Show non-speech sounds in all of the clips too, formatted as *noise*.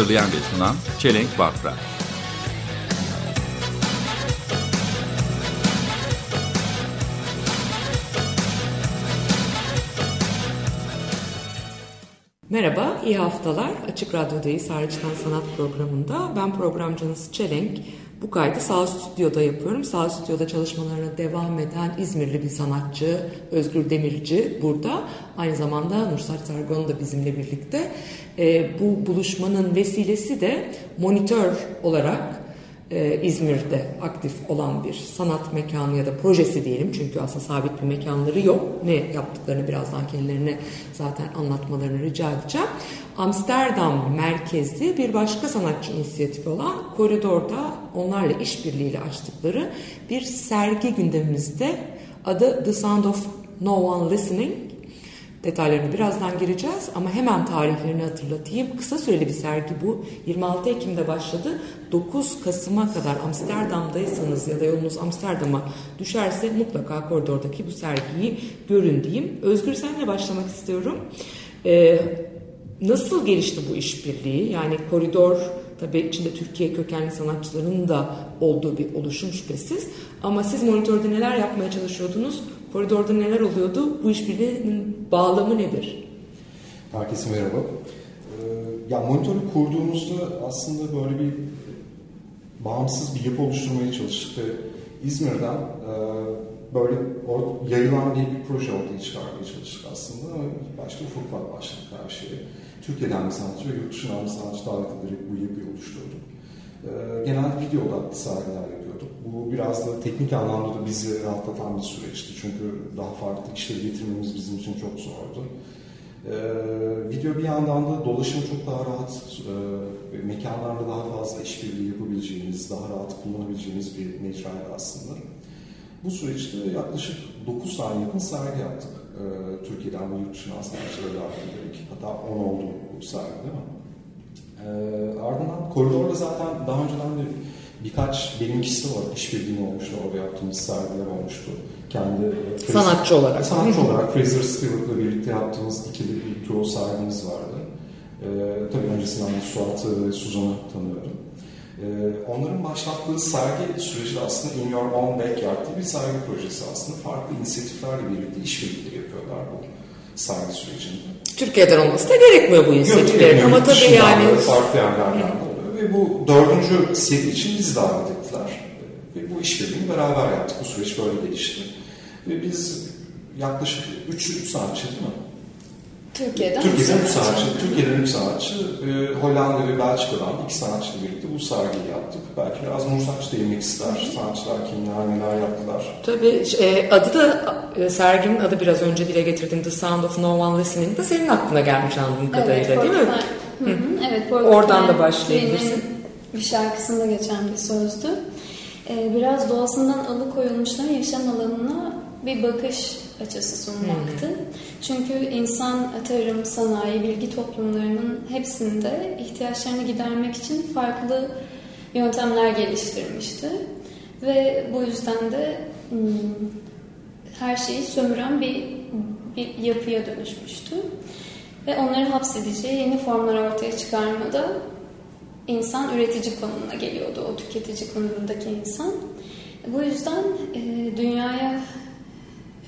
Hazırlayan ve sunan Çelenk Bafra Merhaba, iyi haftalar. Açık Radyo'dayız Hariçten Sanat programında. Ben programcınız Çelenk. Bu kaydı Sağ Stüdyo'da yapıyorum. Sağ Stüdyo'da çalışmalarına devam eden İzmirli bir sanatçı Özgür Demirci burada. Aynı zamanda Nursat Sargon da bizimle birlikte. Ee, bu buluşmanın vesilesi de monitör olarak e, İzmir'de aktif olan bir sanat mekanı ya da projesi diyelim. Çünkü aslında sabit bir mekanları yok. Ne yaptıklarını birazdan kendilerine zaten anlatmalarını rica edeceğim. Amsterdam merkezli bir başka sanatçı inisiyatifi olan Koridor'da onlarla işbirliğiyle açtıkları bir sergi gündemimizde. Adı The Sound of No One Listening. Detaylarına birazdan gireceğiz ama hemen tarihlerini hatırlatayım. Kısa süreli bir sergi bu. 26 Ekim'de başladı. 9 Kasım'a kadar Amsterdam'daysanız ya da yolunuz Amsterdam'a düşerse mutlaka koridordaki bu sergiyi görün diyeyim. Özgür senle başlamak istiyorum. Ee, nasıl gelişti bu işbirliği? Yani koridor tabii içinde Türkiye kökenli sanatçıların da olduğu bir oluşum şüphesiz. Ama siz monitörde neler yapmaya çalışıyordunuz? Koridorda neler oluyordu? Bu işbirliğinin bağlamı nedir? Herkese merhaba. Ee, ya monitörü kurduğumuzda aslında böyle bir bağımsız bir yapı oluşturmaya çalıştık ve İzmir'den e, böyle yayılan bir, bir proje ortaya çıkarmaya çalıştık aslında. Başta ufak ufak başladık her şeye. Türkiye'den bir sanatçı ve yurt dışından bir sanatçı davet ederek bu yapıyı oluşturduk. Ee, genelde video odaklı sergiler yapıyorduk. Bu biraz da teknik anlamda da bizi rahatlatan bir süreçti. Çünkü daha farklı işleri getirmemiz bizim için çok zordu. Ee, video bir yandan da dolaşımı çok daha rahat, e, mekanlarda daha fazla işbirliği yapabileceğimiz, daha rahat kullanabileceğimiz bir mecraydı aslında. Bu süreçte yaklaşık 9 tane yakın sergi yaptık. Ee, Türkiye'den ve yurt dışından sanatçıları davet ederek. Hatta 10 oldu bu sergi değil mi? Ee, ardından koridorda zaten daha önceden de birkaç benimkisi var. İşbirliği olmuştu. Orada yaptığımız sergiler olmuştu. Kendi e, Sanatçı olarak. Sanatçı olarak Fraser Stewart'la birlikte yaptığımız ikili bir duo sergimiz vardı. Ee, tabii öncesinden de Suat'ı ve Suzan'ı tanıyorum. Ee, onların başlattığı sergi süreci aslında In Your Own Backyard diye bir sergi projesi aslında. Farklı inisiyatiflerle birlikte işbirlikleri yapıyorlar bu sergi sürecinde. Türkiye'den olması da gerekmiyor bu inisiyatiflerin ama tabii yani farklı yerlerden de oluyor. Ve bu dördüncü seri için bizi davet ettiler. Ve bu işbirliğini beraber yaptık. Bu süreç böyle gelişti. Ve biz yaklaşık 3 3 sanatçı değil mi? Türkiye'den Türkiye'den 3 bir sanatçı, Türkiye'den 3 sanatçı, e, Hollanda ve Belçika'dan 2 sanatçıyla birlikte bu sergiyi yaptık. Belki biraz Nur Saç değinmek ister. Sanatçılar kimler, neler yaptılar. tabii e, adı da e, serginin adı biraz önce dile getirdiğim The Sound of No One Listening de senin aklına gelmiş anladığım kadarıyla değil mi? Hı hı, Evet, Oradan da başlayabilirsin. Bir şarkısında geçen bir sözdü. Ee, biraz doğasından alıkoyulmuşların yaşam alanına bir bakış açısı sunmaktı. Çünkü insan tarım, sanayi, bilgi toplumlarının hepsinde ihtiyaçlarını gidermek için farklı yöntemler geliştirmişti. Ve bu yüzden de hmm, her şeyi sömüren bir, bir yapıya dönüşmüştü. Ve onları hapsedeceği yeni formlar ortaya çıkarmada insan üretici konumuna geliyordu, o tüketici konumundaki insan. Bu yüzden e, dünyaya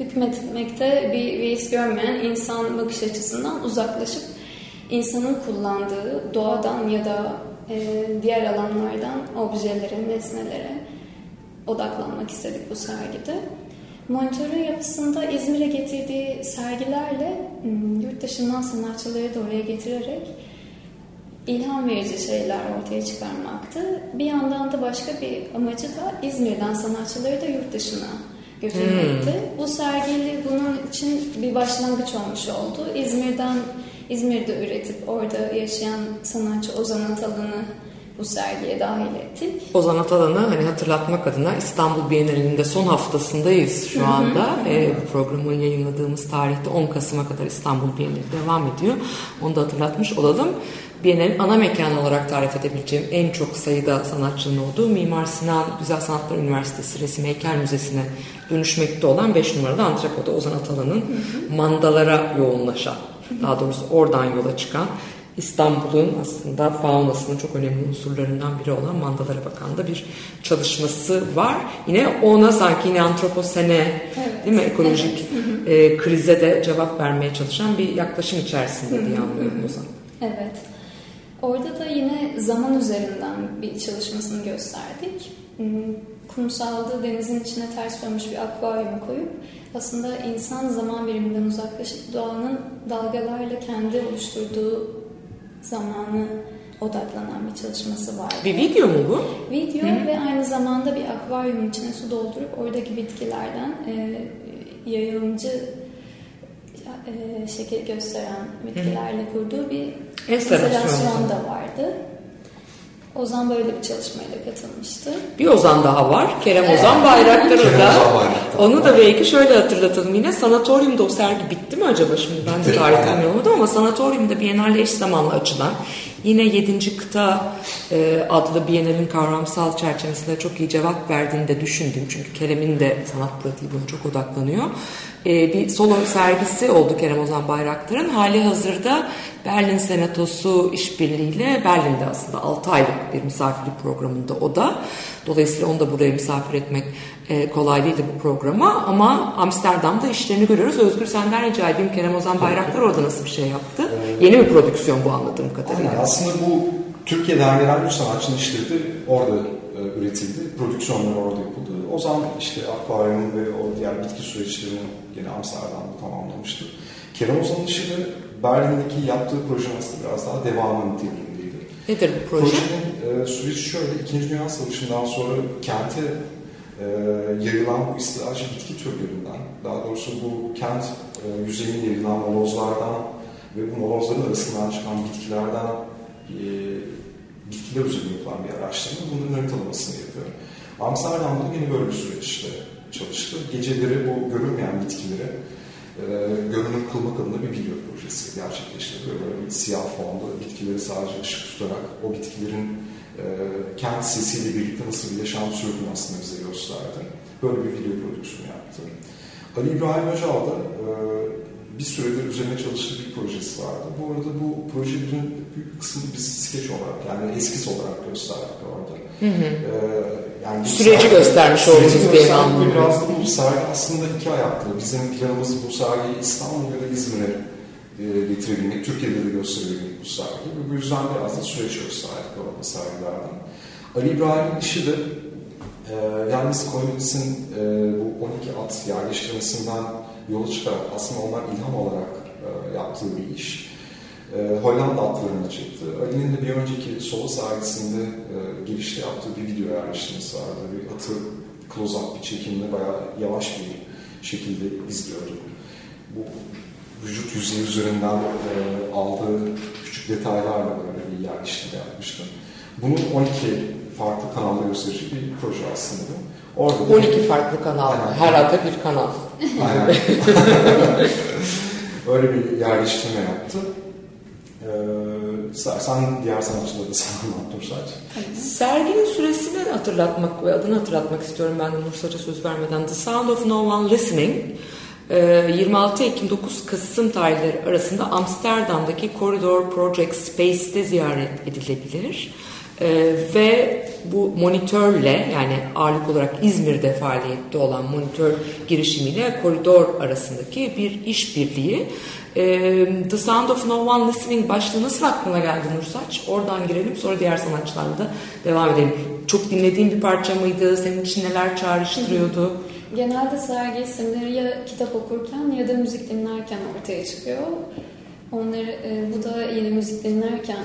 hükmetmekte bir beis görmeyen insan bakış açısından uzaklaşıp insanın kullandığı doğadan ya da e, diğer alanlardan objelere, nesnelere odaklanmak istedik bu sergide. Monitörün yapısında İzmir'e getirdiği sergilerle hmm, yurt dışından sanatçıları da oraya getirerek ilham verici şeyler ortaya çıkarmaktı. Bir yandan da başka bir amacı da İzmir'den sanatçıları da yurt dışına götürmekti. Bu sergiyle bunun için bir başlangıç olmuş oldu. İzmir'den İzmir'de üretip orada yaşayan sanatçı Ozan Atalan'ı bu sergiye dahil ettik. Ozan Atalan'ı hani hatırlatmak adına İstanbul Bienalinde son haftasındayız şu anda. Ee, bu programı yayınladığımız tarihte 10 Kasım'a kadar İstanbul Bienali devam ediyor. Onu da hatırlatmış olalım. Bienalin ana mekanı olarak tarif edebileceğim en çok sayıda sanatçının olduğu Mimar Sinan Güzel Sanatlar Üniversitesi Resim Heykel Müzesi'ne dönüşmekte olan 5 numaralı antrepoda Ozan Atalan'ın mandalara yoğunlaşan, daha doğrusu oradan yola çıkan İstanbul'un aslında faunasının çok önemli unsurlarından biri olan mandalara bakan da bir çalışması var. Yine ona sanki yine antroposene değil mi ekolojik e, krize de cevap vermeye çalışan bir yaklaşım içerisinde diye anlıyorum Ozan. Evet. Orada da yine zaman üzerinden bir çalışmasını gösterdik. Hmm, Kumsalda denizin içine ters dönmüş bir akvaryum koyup aslında insan zaman biriminden uzaklaşıp doğanın dalgalarla kendi oluşturduğu zamanı odaklanan bir çalışması vardı. Bir video mu bu? Video ve aynı zamanda bir akvaryumun içine su doldurup oradaki bitkilerden e, yayılımcı e, şekil gösteren bitkilerle kurduğu bir Enstalasyon. da vardı. Ozan böyle bir çalışmayla katılmıştı. Bir Ozan daha var. Kerem Ozan Bayraktar o Kerem da. Ozan. Onu da belki şöyle hatırlatalım yine. Sanatoryumda o sergi bitti mi acaba şimdi? Ben de Bitti. tarih Aynen. tanıyamadım ama Sanatoryumda Biennale eş zamanlı açılan yine 7. kıta e, adlı Biennale'in kavramsal çerçevesinde çok iyi cevap verdiğini de düşündüm. Çünkü Kerem'in de sanat pratiği buna çok odaklanıyor. E, bir solo sergisi oldu Kerem Ozan Bayraktar'ın. Hali hazırda Berlin Senatosu işbirliğiyle Berlin'de aslında 6 aylık bir misafirlik programında o da. Dolayısıyla onu da buraya misafir etmek e, kolay değildi bu programa ama Amsterdam'da işlerini görüyoruz. Özgür senden rica edeyim Kerem Ozan Bayraktar orada nasıl bir şey yaptı? Yeni bir prodüksiyon bu anladığım kadarıyla. Aynen. Aslında bu Türkiye'den gelen bir sanatçının işleri de orada e, üretildi. Prodüksiyonları orada yapıldı. O zaman işte akvaryum ve o diğer bitki süreçlerini yine Amsterdam'da tamamlamıştı. Kerem Ozan'ın işi de Berlin'deki yaptığı aslında biraz daha devamı niteliğindeydi. Nedir bu proje? Projenin e, süreci şöyle, İkinci Dünya Savaşı'ndan sonra kente e, yayılan bu istilacı bitki türlerinden, daha doğrusu bu kent e, yüzeyine yayılan molozlardan ve bu molozların arasından çıkan bitkilerden e, bitkiler üzerine yapılan bir araştırma, bunların haritalamasını yapıyor. Amsterdam'da da yine böyle bir süreçte çalıştı. Geceleri bu görünmeyen bitkileri e, görünür kılmak adına bir video projesi gerçekleştiriyor. Böyle bir siyah fonda bitkileri sadece ışık tutarak o bitkilerin e, kent sesiyle birlikte nasıl bir yaşam sürdüğünü aslında bize gösterdi. Böyle bir video prodüksiyonu yaptı. Ali İbrahim Öcal da e, bir süredir üzerine çalıştığı bir projesi vardı. Bu arada bu projelerin büyük kısmını biz skeç olarak yani eskiz olarak gösterdik orada. E, yani Süreci sergi- göstermiş oldunuz diye anlıyorum. Biraz da bu sergi aslında iki ayaklı. Bizim planımız bu sergiyi İstanbul ya da İzmir'e e, getirebilmek, Türkiye'de de gösterebilmek bu sergi. Ve bu yüzden biraz da süreç gösterdik orada sergilerden. Ali İbrahim'in işi de e, yalnız Koyunus'un e, bu 12 at yerleştirmesinden yola çıkarak aslında onlar ilham olarak e, yaptığı bir iş. E, Hollanda atlarını çekti. Ali'nin de bir önceki solo sergisinde e, girişte yaptığı bir video yerleştirmesi vardı. Bir atı close-up bir çekimle bayağı yavaş bir şekilde izliyorduk. Bu vücut yüzeyi üzerinden e, aldığı küçük detaylarla böyle bir yerleştirme yapmıştı. Bunu 12 farklı kanalda gösterecek bir proje aslında. Orada da- 12 farklı kanal. Aynen. Her ata bir kanal. Aynen. *laughs* Öyle bir yerleştirme yaptı. Ee, istersen diğer sanatçıları da *laughs* sen anlat Nursaç. Serginin süresini hatırlatmak ve adını hatırlatmak istiyorum ben de Nursaç'a söz vermeden. The Sound of No One Listening e, 26 Ekim 9 Kasım tarihleri arasında Amsterdam'daki Corridor Project Space'te ziyaret edilebilir. E, ve bu monitörle yani ağırlık olarak İzmir'de faaliyette olan monitör girişimiyle koridor arasındaki bir işbirliği. E, The Sound of No One Listening başlığı nasıl aklına geldi Nursaç? Oradan girelim sonra diğer sanatçılarla da devam edelim. Çok dinlediğin bir parça mıydı? Senin için neler çağrıştırıyordu? Genelde sergi isimleri ya kitap okurken ya da müzik dinlerken ortaya çıkıyor. Onları e, bu da yine müzik dinlerken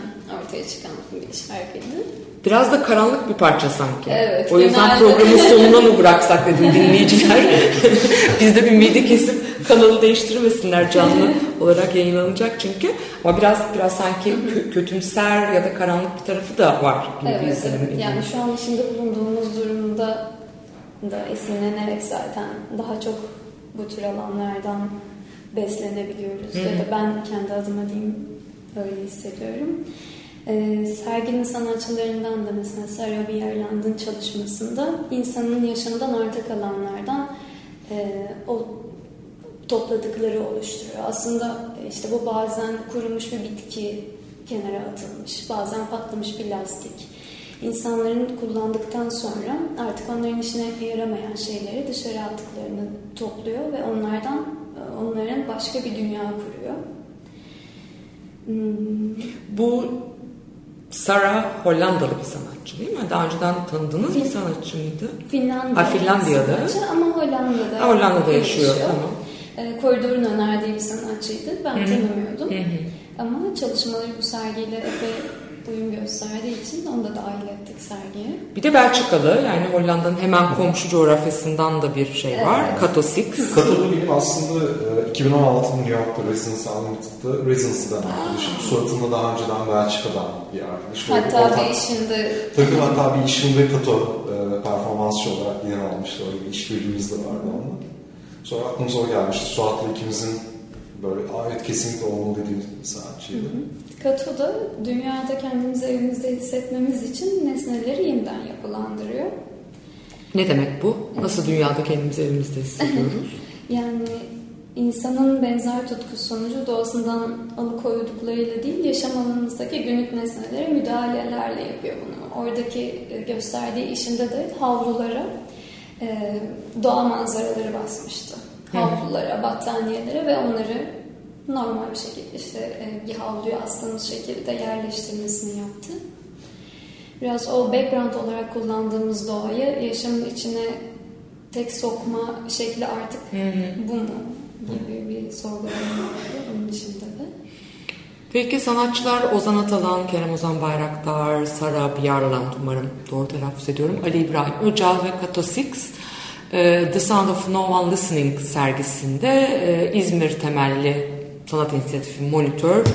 ortaya çıkan bir şarkıydı. Biraz da karanlık bir parça sanki. Evet, O yüzden genelde- programın *laughs* sonuna mı bıraksak dedim dinleyiciler. *laughs* Biz de bir midi kesip kanalı değiştirmesinler canlı *laughs* olarak yayınlanacak çünkü. Ama biraz biraz sanki kö- kötümser ya da karanlık bir tarafı da var gibi bir Evet, izlenim. evet. Yani şu an içinde bulunduğumuz durumda da esinlenerek zaten daha çok bu tür alanlardan beslenebiliyoruz. Ya da ben kendi adıma diyeyim öyle hissediyorum. Ee, serginin sanatçılarından da mesela Sarah Bierland'ın çalışmasında insanın yaşamdan arta kalanlardan e, o topladıkları oluşturuyor. Aslında işte bu bazen kurumuş bir bitki kenara atılmış, bazen patlamış bir lastik. İnsanların kullandıktan sonra artık onların işine yaramayan şeyleri dışarı attıklarını topluyor ve onlardan onların başka bir dünya kuruyor. Hmm, Bu Sarah Hollandalı bir sanatçı değil mi? Daha önceden tanıdığınız bir sanatçı mıydı? Finlandiya Ha, Finlandiya'da. sanatçı ama Hollanda'da, Ha, Hollanda'da yaşıyor, tamam. E, Koridor'un önerdiği bir sanatçıydı. Ben tanımıyordum. Ama çalışmaları bu sergiyle epey uyum gösterdiği için onu da dahil ettik sergiye. Bir de Belçikalı yani Hollanda'nın hemen komşu coğrafyasından da bir şey var. Evet. Kato Six. Katılı benim aslında e, 2016 New York'ta Residence Unlimited'da Residence'dan arkadaşım. Suratında daha önceden Belçika'dan bir arkadaş. Hatta ortak- bir işinde Tabii hatta bir işinde Kato e, performansçı olarak yer almıştı. Öyle bir işbirliğimiz de vardı onunla. Sonra aklımıza o gelmişti. Suat'la ikimizin böyle evet kesinlikle olmalı dediğimiz bir sanatçıydı. Kato'da dünyada kendimizi evimizde hissetmemiz için nesneleri yeniden yapılandırıyor. Ne demek bu? Nasıl dünyada kendimizi evimizde hissediyoruz? *laughs* *laughs* Yani insanın benzer tutkusu sonucu doğasından alıkoyduklarıyla değil, yaşam alanımızdaki günlük nesnelere müdahalelerle yapıyor bunu. Oradaki e, gösterdiği işinde de havlulara e, doğa manzaraları basmıştı. Havlulara, battaniyelere ve onları normal bir şekilde işte e, bir havluya astığımız şekilde yerleştirmesini yaptı. Biraz o background olarak kullandığımız doğayı yaşamın içine tek sokma şekli artık bu mu gibi bir sorgulama vardı onun dışında da. Peki sanatçılar Ozan Atalan, Kerem Ozan Bayraktar, Sara Biyarland umarım doğru telaffuz ediyorum. Ali İbrahim Öcal ve Kato Six The Sound of No One Listening sergisinde e, İzmir temelli sanat inisiyatifi Monitör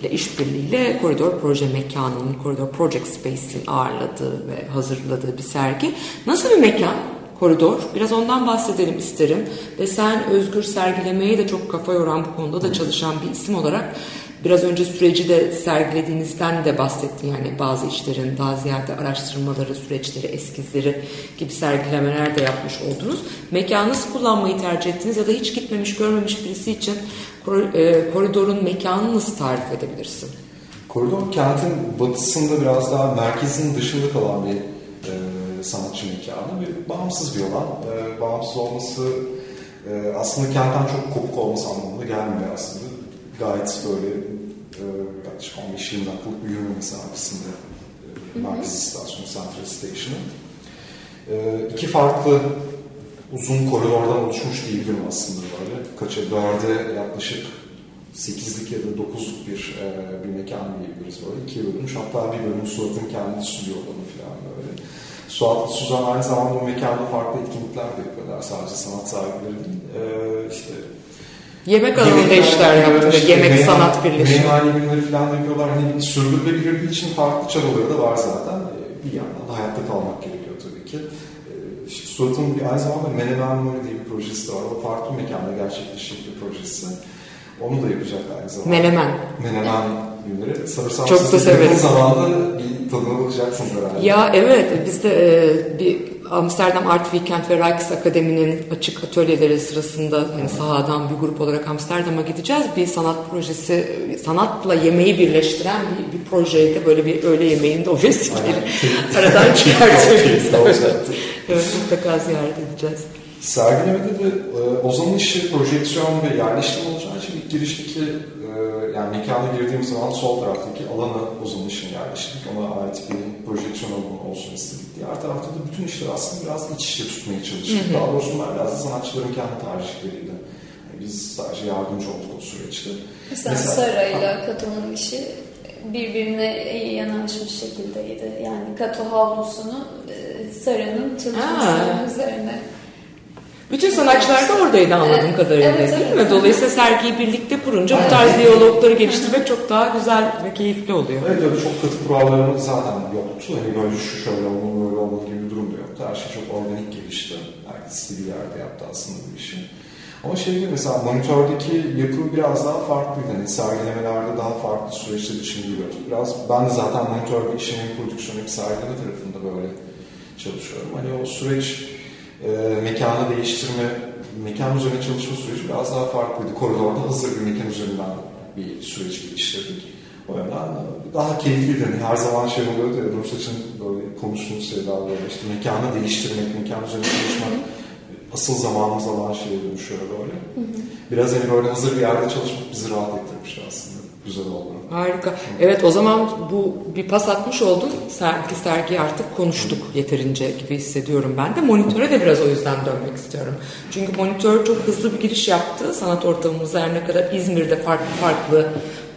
ile işbirliğiyle Koridor Proje Mekanı'nın, Koridor Project Space'in ağırladığı ve hazırladığı bir sergi. Nasıl bir mekan? Koridor. Biraz ondan bahsedelim isterim. Ve sen özgür sergilemeye de çok kafa yoran bu konuda da çalışan bir isim olarak biraz önce süreci de sergilediğinizden de bahsettin. Yani bazı işlerin daha ziyade araştırmaları, süreçleri, eskizleri gibi sergilemeler de yapmış oldunuz. Mekanı nasıl kullanmayı tercih ettiniz ya da hiç gitmemiş, görmemiş birisi için e, koridorun mekanını nasıl tarif edebilirsin? Koridor kentin batısında biraz daha merkezin dışında kalan bir e, sanatçı mekanı. Bir, bağımsız bir alan. E, bağımsız olması e, aslında kentten çok kopuk olması anlamında gelmiyor aslında. Gayet böyle e, yaklaşık 15-20 dakikalık bir yürüme mesafesinde e, merkez istasyonu Central Station'ı. E, iki farklı uzun koridordan oluşmuş diyebilirim aslında böyle. Kaça dörde yaklaşık 8'lik ya da 9'luk bir, e, bir mekan diyebiliriz böyle. İkiye bölünmüş. Hatta bir bölüm Suat'ın kendi stüdyo alanı falan böyle. Suat Suzan aynı zamanda bu mekanda farklı etkinlikler de yapıyorlar. Sadece sanat sergileri değil. E, işte Yemek alanında işler yaptı ve işte yemek meyhane- sanat birleşimi. Meyhane günleri falan da yapıyorlar. Hani sürdürülebilirliği için farklı çabaları da var zaten. E, Bir yandan da hayatta kalmak gerekiyor tabii ki. E, İşte Suat'ın bir aynı zamanda Menemen Mori diye bir projesi de var. O farklı bir mekanda gerçekleşecek bir projesi. Onu da yapacak aynı zamanda. Menemen. Menemen günleri. Sanırsam Çok da severiz. zamanda bir tadına bakacaksınız herhalde. Ya evet biz de e, bir Amsterdam Art Weekend ve Rijks Akademi'nin açık atölyeleri sırasında hani sahadan bir grup olarak Amsterdam'a gideceğiz. Bir sanat projesi, sanatla yemeği birleştiren bir, bir projeydi. Böyle bir öğle yemeğinde o vesileyle aradan çıkartıyoruz. Evet mutlaka ziyaret edeceğiz. Sergilemede de e, Ozan'ın işi projeksiyon ve yerleştirme olacağı için ilk girişteki e, yani mekana girdiğimiz zaman sol taraftaki alana Ozan'ın işini yerleştirdik. Ona ait bir projeksiyon alanı olsun istedik. Diğer tarafta da bütün işleri aslında biraz iç içe tutmaya çalıştık. Daha doğrusu bunlar biraz da sanatçıların kendi tercihleriydi. Yani biz sadece yardımcı olduk o süreçte. Mesela Sara ile Kato'nun işi birbirine iyi yanaşmış şekildeydi. Yani Kato havlusunu e, Sara'nın çalışmasının üzerine Bütün sanatçılar da oradaydı anladığım kadarıyla evet, değil evet. mi? Dolayısıyla sergiyi birlikte kurunca bu tarz diyalogları geliştirmek çok daha güzel ve keyifli oluyor. Evet öyle çok katı kurallarımız zaten yoktu. Hani böyle şu şöyle olmalı böyle olmalı gibi bir durum da yoktu. Her şey çok organik gelişti. Herkes istediği yerde yaptı aslında bu işi. Ama şey gibi mesela monitördeki yapı biraz daha farklıydı. Hani sergilemelerde daha farklı süreçler için giriyordu. Biraz ben de zaten monitör bir işin hem prodüksiyon hem sergileme tarafında böyle çalışıyorum. Hani o süreç e, mekanı değiştirme, mekan üzerine çalışma süreci biraz daha farklıydı. Koridorda hazır bir mekan üzerinden bir süreç geliştirdik. O yönden daha keyifliydi. Hani her zaman şey oluyordu ya, Nursaç'ın böyle konuştuğumuz şeyler böyle işte mekanı değiştirmek, mekan üzerine çalışmak asıl zamanımız alan şeye dönüşüyor böyle. Biraz hani böyle hazır bir yerde çalışmak bizi rahat ettirmiş aslında. Güzel oldu. Harika. Evet o zaman bu bir pas atmış oldun. Sergi sergi artık konuştuk yeterince gibi hissediyorum ben de. Monitöre de biraz o yüzden dönmek istiyorum. Çünkü monitör çok hızlı bir giriş yaptı. Sanat ortamımıza her ne kadar İzmir'de farklı farklı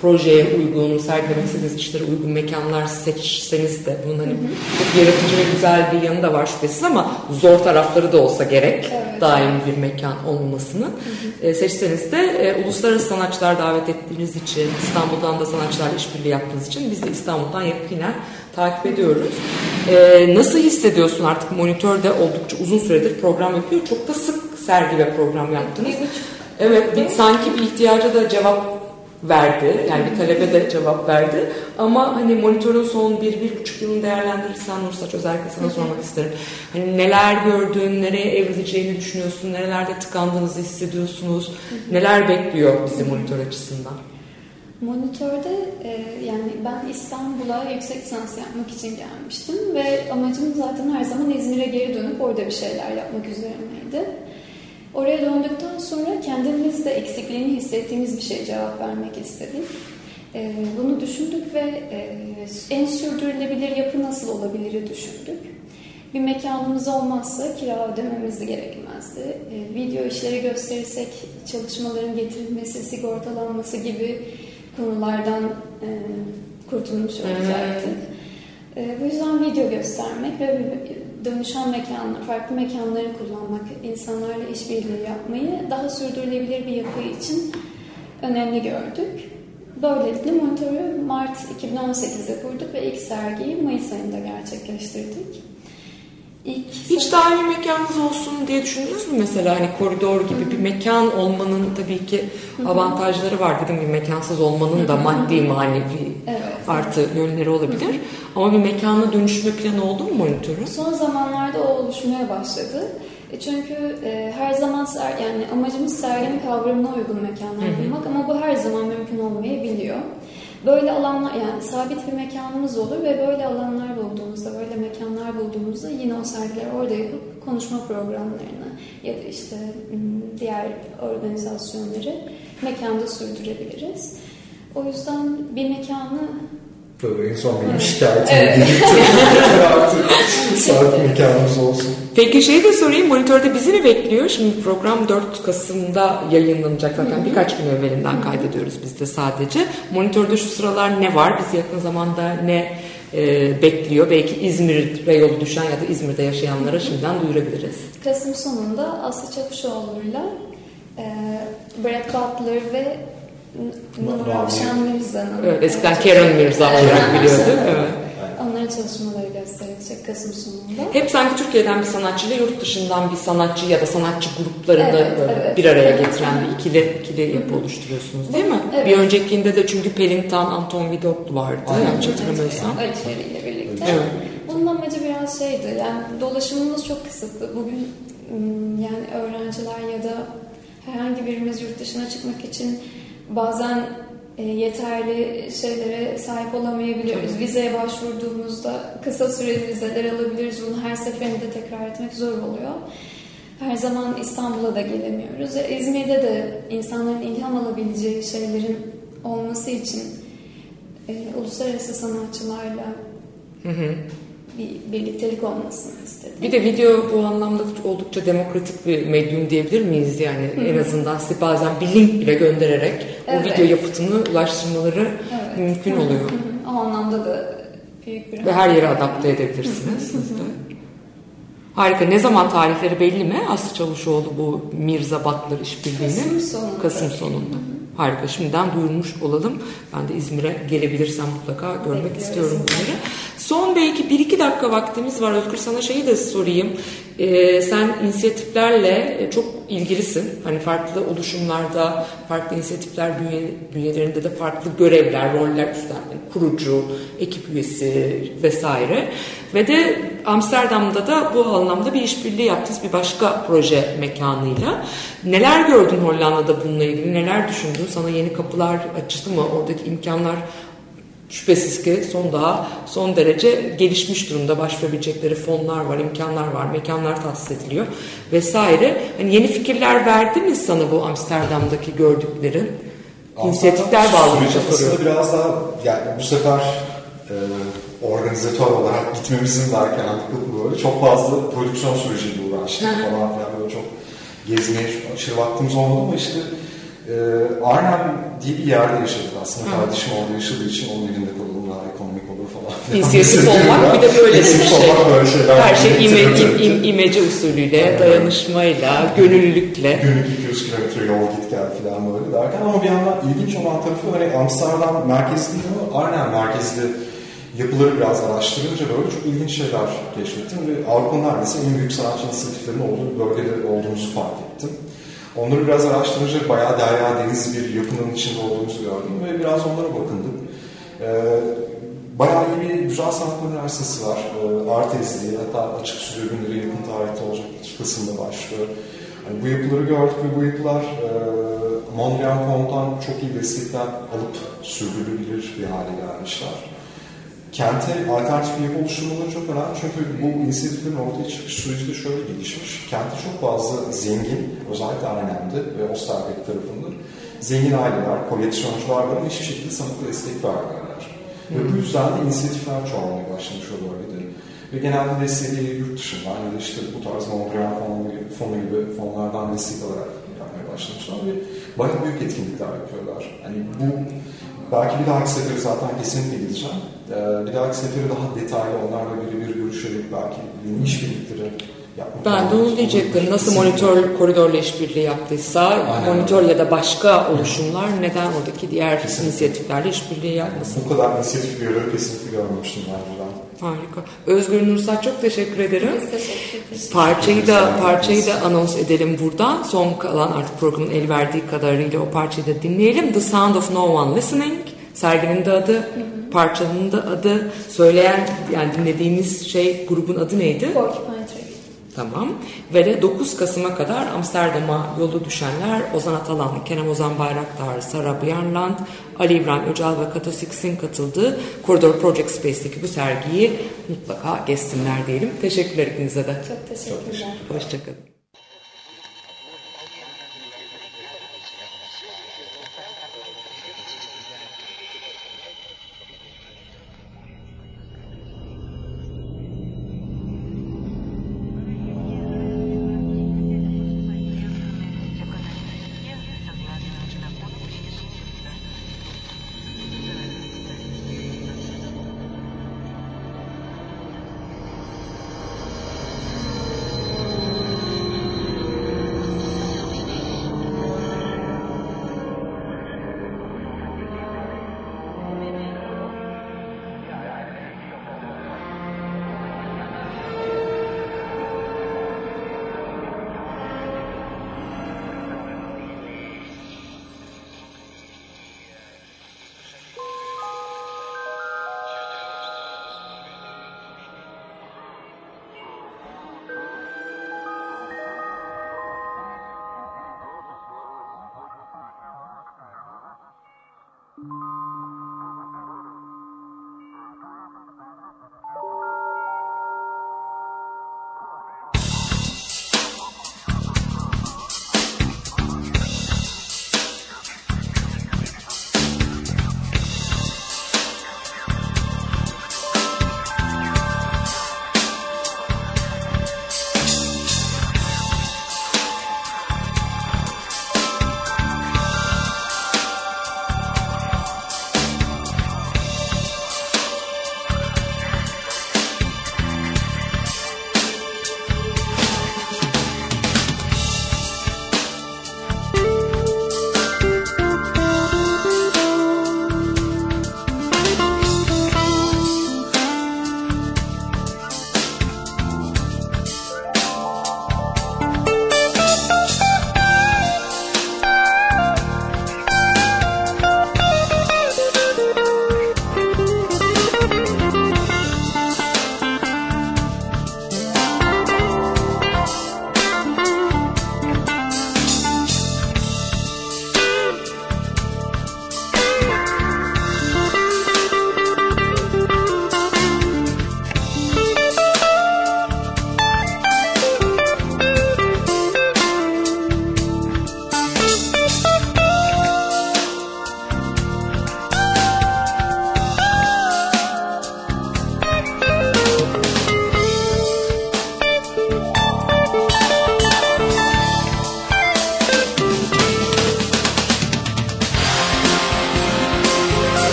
projeye uygun, sergilemek istediğiniz işlere uygun mekanlar seçseniz de bunun hani çok yaratıcı ve güzel bir yanı da var şüphesiz ama zor tarafları da olsa gerek Evet. daim bir mekan olmasını e, seçseniz de e, uluslararası sanatçılar davet ettiğiniz için İstanbul'dan da sanatçılarla işbirliği yaptığınız için biz de İstanbul'dan yakinen takip ediyoruz. E, nasıl hissediyorsun artık monitörde oldukça uzun süredir program yapıyor. Çok da sık sergi ve program yaptınız. Evet, bir, sanki bir ihtiyaca da cevap verdi. Yani bir talebe de cevap verdi. Ama hani monitörün son bir, bir buçuk yılını değerlendirirsen Nursaç özellikle sana sormak isterim. Hani neler gördün, nereye evrileceğini düşünüyorsun, nerelerde tıkandığınızı hissediyorsunuz, neler bekliyor bizi monitör açısından? Monitörde e, yani ben İstanbul'a yüksek lisans yapmak için gelmiştim ve amacım zaten her zaman İzmir'e geri dönüp orada bir şeyler yapmak üzerineydi. Oraya döndükten sonra kendimizde eksikliğini hissettiğimiz bir şeye cevap vermek istedim. E, bunu düşündük ve e, en sürdürülebilir yapı nasıl olabilir düşündük. Bir mekanımız olmazsa kira ödememiz de gerekmezdi. E, video işleri gösterirsek çalışmaların getirilmesi, sigortalanması gibi konulardan e, kurtulmuş olacaktık. E, bu yüzden video göstermek ve dönüşen mekanlar, farklı mekanları kullanmak, insanlarla işbirliği yapmayı daha sürdürülebilir bir yapı için önemli gördük. Böylelikle monitörü Mart 2018'de kurduk ve ilk sergiyi Mayıs ayında gerçekleştirdik. İlk Hiç daha iyi mekanınız olsun diye düşündünüz mü mesela hani koridor gibi bir mekan olmanın tabii ki avantajları var dedim bir mekansız olmanın da maddi manevi Evet. Artı yönleri olabilir ama bir mekana dönüşme planı oldu mu monitörün? Son zamanlarda o oluşmaya başladı. E Çünkü e, her zaman ser, yani amacımız serginin kavramına uygun mekanlar bulmak ama bu her zaman mümkün olmayabiliyor. Böyle alanlar yani sabit bir mekanımız olur ve böyle alanlar bulduğumuzda, böyle mekanlar bulduğumuzda yine o sergileri orada yapıp konuşma programlarını ya da işte m, diğer organizasyonları mekanda sürdürebiliriz. O yüzden bir mekanı Tabii en son benim şikayetim birlikte artık *laughs* saat mekanımız olsun. Peki şey de sorayım monitörde bizi mi bekliyor? Şimdi program 4 Kasım'da yayınlanacak zaten birkaç gün evvelinden kaydediyoruz biz de sadece. Monitörde şu sıralar ne var? Biz yakın zamanda ne e, bekliyor? Belki İzmir'e yolu düşen ya da İzmir'de yaşayanlara şimdiden duyurabiliriz. Kasım sonunda Aslı Çavuşoğlu'yla e, Brad Butler ve Nur. Avşan Mirza'nın Evet, eskiden Karen Mirza olarak biliyorduk. Evet. Onların çalışmaları gösterilecek Kasım sonunda. Hep sanki Türkiye'den bir sanatçıyla yurt dışından bir sanatçı ya da sanatçı gruplarını Evet, böyle evet. bir araya getiren bir ikili, ikili yapı oluşturuyorsunuz değil mi? Evet. Bir öncekinde de çünkü Pelin Tan, Anton Vidot vardı Aynen. yanlış hatırlamıyorsam. İle birlikte. Evet. Bunun amacı biraz şeydi, yani dolaşımımız çok kısıtlı. Bugün yani öğrenciler ya da herhangi birimiz yurt dışına çıkmak için bazen e, yeterli şeylere sahip olamayabiliyoruz. Vizeye başvurduğumuzda kısa süreli vizeler alabiliriz. Bunu her seferinde tekrar etmek zor oluyor. Her zaman İstanbul'a da gelemiyoruz. E, İzmir'de de insanların ilham alabileceği şeylerin olması için e, uluslararası sanatçılarla bir birliktelik olmasını istedim. Bir de video bu anlamda oldukça demokratik bir medyum diyebilir miyiz? Yani en azından size bazen bir link bile göndererek Evet. o video yapıtını ulaştırmaları Evet. mümkün oluyor. Hı hı. O anlamda da büyük bir Ve her yere adapte edebilirsiniz siz de. Harika. Ne zaman tarihleri belli mi? Aslı Çavuşoğlu bu Mirza Batlar işbirliğini. Kasım sonunda. Kasım sonunda. Harika. Şimdiden duyurmuş olalım. Ben de İzmir'e gelebilirsem mutlaka görmek Bekliyoruz. istiyorum bunları. Son belki bir iki dakika vaktimiz var. Özgür sana şeyi de sorayım. Ee, sen inisiyatiflerle e, çok ilgilisin. Hani farklı oluşumlarda, farklı inisiyatifler bünye, bünyelerinde de farklı görevler, roller üstlendin. Kurucu, ekip üyesi vesaire. Ve de Amsterdam'da da bu anlamda bir işbirliği yaptınız bir başka proje mekanıyla. Neler gördün Hollanda'da bununla ilgili? Neler düşündün? Sana yeni kapılar açtı mı? Oradaki imkanlar şüphesiz ki son daha son derece gelişmiş durumda başvurabilecekleri fonlar var, imkanlar var, mekanlar tahsis ediliyor vesaire. Hani yeni fikirler verdi mi sana bu Amsterdam'daki gördüklerin? İnisiyatifler bağlamında soruyorum. biraz daha yani bu sefer e, organizatör olarak gitmemizin de erkenlikli böyle çok fazla prodüksiyon süreciyle uğraştık falan filan böyle çok gezmeye aşırı vaktimiz olmadı ama işte e, Arnhem diye bir yerde yaşadık aslında. Kardeşim orada yaşadığı için onun evinde kalalım daha ekonomik olur falan. İnisiyatif *laughs* olmak bir de böyle bir şey. böyle şeyler. Her şey ime, im, im- imece usulüyle, dayanışmayla, gönüllülükle. Günlük 200 kilometre yol git gel falan böyle derken ama bir yandan ilginç olan tarafı hani Amsterdam merkezli ama Arnhem merkezli yapıları biraz araştırınca böyle çok ilginç şeyler keşfettim ve Avrupa'nın neredeyse en büyük sanatçı inisiyatiflerinin olduğu bölgede olduğumuzu fark ettim. Onları biraz araştırınca bayağı derya deniz bir yapının içinde olduğumuzu gördüm ve biraz onlara bakındık. Ee, bayağı iyi bir Güzel Sanatlar Üniversitesi var. Ee, Artez diye hatta açık stüdyo günleri yakın tarihte olacak iki Kasım'da başlıyor. Yani bu yapıları gördük ve bu yapılar e, Mondrian Fond'dan çok iyi destekler alıp sürdürülebilir bir hale gelmişler. Kente alternatif bir yapı oluşturmaları çok önemli çünkü bu inisiyatiflerin ortaya çıkış süreci de şöyle gelişmiş. Kentte çok fazla zengin, özellikle Arnhem'de ve Oosterbeek tarafında zengin aileler, koleksiyoncular var ama hiçbir şekilde sanata destek vermiyorlar. Ve bu yüzden de inisiyatifler çoğalmaya başlamış o bölgede. Ve genelde desteği yurt dışından ya da işte bu tarz Mondrian fonu, fonu gibi fonlardan destek alarak yapmaya başlamışlar ve bayağı büyük etkinlikler yapıyorlar. Hani bu belki bir dahaki sefere zaten kesinlikle gideceğim. Ee, bir dahaki sefere daha detaylı onlarla birebir görüşerek belki yeni işbirlikleri yapmak Ben de onu diyecektim. Nasıl monitör koridorla işbirliği yaptıysa Aynen. monitör ya da başka oluşumlar neden oradaki diğer inisiyatiflerle işbirliği yapmasın? Bu kadar inisiyatif bir kesinlikle görmemiştim ben. Harika. Özgür Nursat çok teşekkür ederim. Biz teşekkür ederiz. Parçayı da parçayı da anons edelim buradan. Son kalan artık programın el verdiği kadarıyla o parçayı da dinleyelim. The Sound of No One Listening. Serginin de adı, parçanın da adı, söyleyen yani dinlediğimiz şey grubun adı neydi? Porcupine. Tamam. Ve de 9 Kasım'a kadar Amsterdam'a yolu düşenler Ozan Atalan, Kerem Ozan Bayraktar, Sara Björnland, Ali İbrahim Öcal ve Kato Six'in katıldığı Corridor Project Space'teki bu sergiyi mutlaka gezsinler diyelim. Teşekkürler ikinize de. Çok teşekkürler. Hoşçakalın.